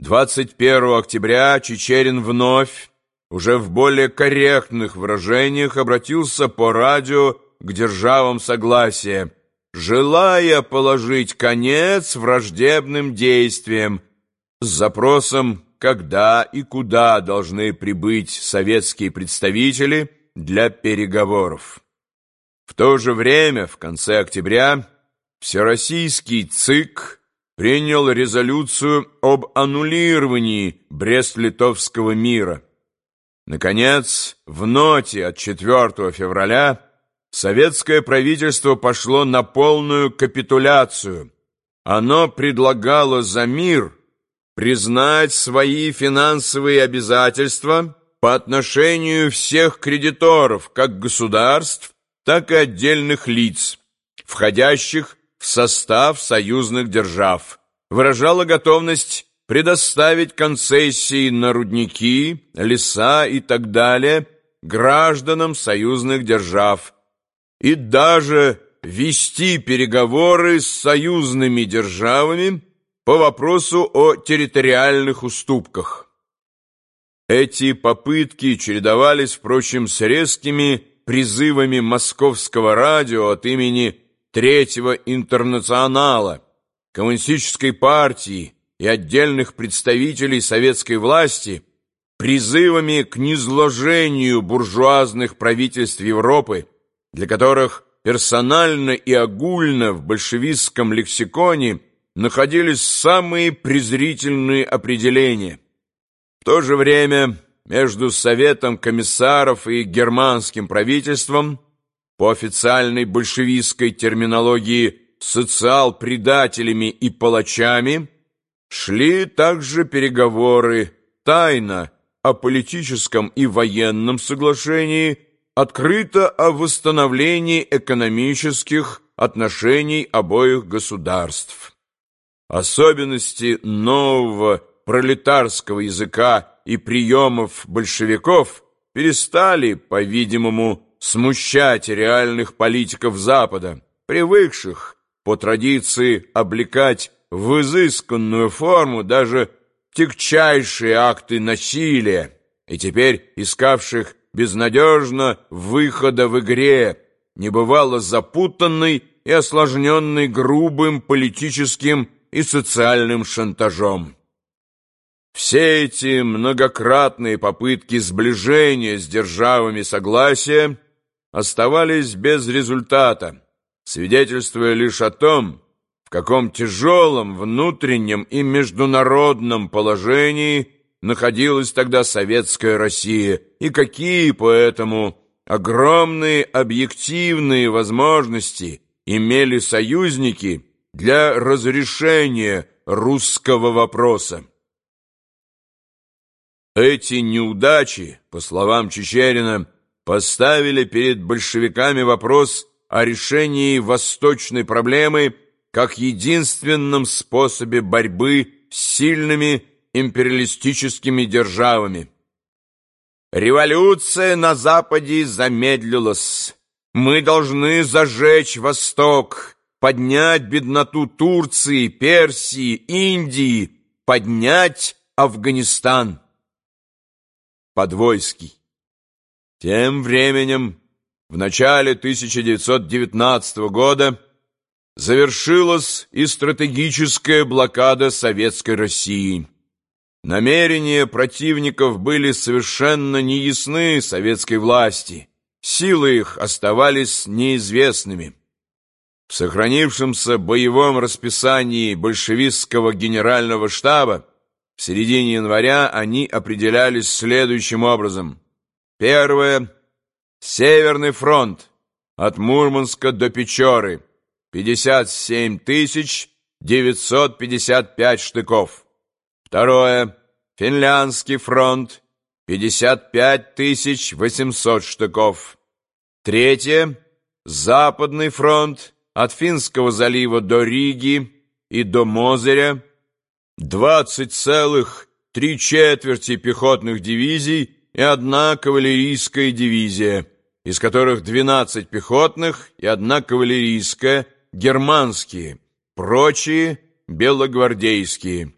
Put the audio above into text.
21 октября Чечерин вновь, уже в более корректных выражениях, обратился по радио к державам согласия, желая положить конец враждебным действиям с запросом, когда и куда должны прибыть советские представители для переговоров. В то же время, в конце октября, Всероссийский ЦИК принял резолюцию об аннулировании Брест-Литовского мира. Наконец, в ноте от 4 февраля советское правительство пошло на полную капитуляцию. Оно предлагало за мир признать свои финансовые обязательства по отношению всех кредиторов, как государств, так и отдельных лиц, входящих в состав союзных держав, выражала готовность предоставить концессии на рудники, леса и так далее гражданам союзных держав и даже вести переговоры с союзными державами по вопросу о территориальных уступках. Эти попытки чередовались, впрочем, с резкими призывами московского радио от имени Третьего интернационала, Коммунистической партии и отдельных представителей советской власти призывами к низложению буржуазных правительств Европы, для которых персонально и огульно в большевистском лексиконе находились самые презрительные определения. В то же время между Советом комиссаров и германским правительством по официальной большевистской терминологии социал-предателями и палачами, шли также переговоры тайно о политическом и военном соглашении, открыто о восстановлении экономических отношений обоих государств. Особенности нового пролетарского языка и приемов большевиков перестали, по-видимому, смущать реальных политиков Запада, привыкших по традиции облекать в изысканную форму даже тягчайшие акты насилия и теперь искавших безнадежно выхода в игре, небывало запутанной и осложненной грубым политическим и социальным шантажом. Все эти многократные попытки сближения с державами согласия оставались без результата, свидетельствуя лишь о том, в каком тяжелом внутреннем и международном положении находилась тогда советская Россия и какие поэтому огромные объективные возможности имели союзники для разрешения русского вопроса. Эти неудачи, по словам Чечерина, поставили перед большевиками вопрос о решении восточной проблемы как единственном способе борьбы с сильными империалистическими державами. Революция на Западе замедлилась. Мы должны зажечь Восток, поднять бедноту Турции, Персии, Индии, поднять Афганистан. Подвойский тем временем, в начале 1919 года завершилась и стратегическая блокада Советской России. Намерения противников были совершенно неясны советской власти, силы их оставались неизвестными. В сохранившемся боевом расписании большевистского генерального штаба в середине января они определялись следующим образом – Первое. Северный фронт от Мурманска до Печоры. 57 тысяч 955 штыков. Второе. Финляндский фронт. 55 тысяч 800 штыков. Третье. Западный фронт от Финского залива до Риги и до Мозыря. 20 целых три четверти пехотных дивизий и одна кавалерийская дивизия, из которых 12 пехотных и одна кавалерийская, германские, прочие белогвардейские.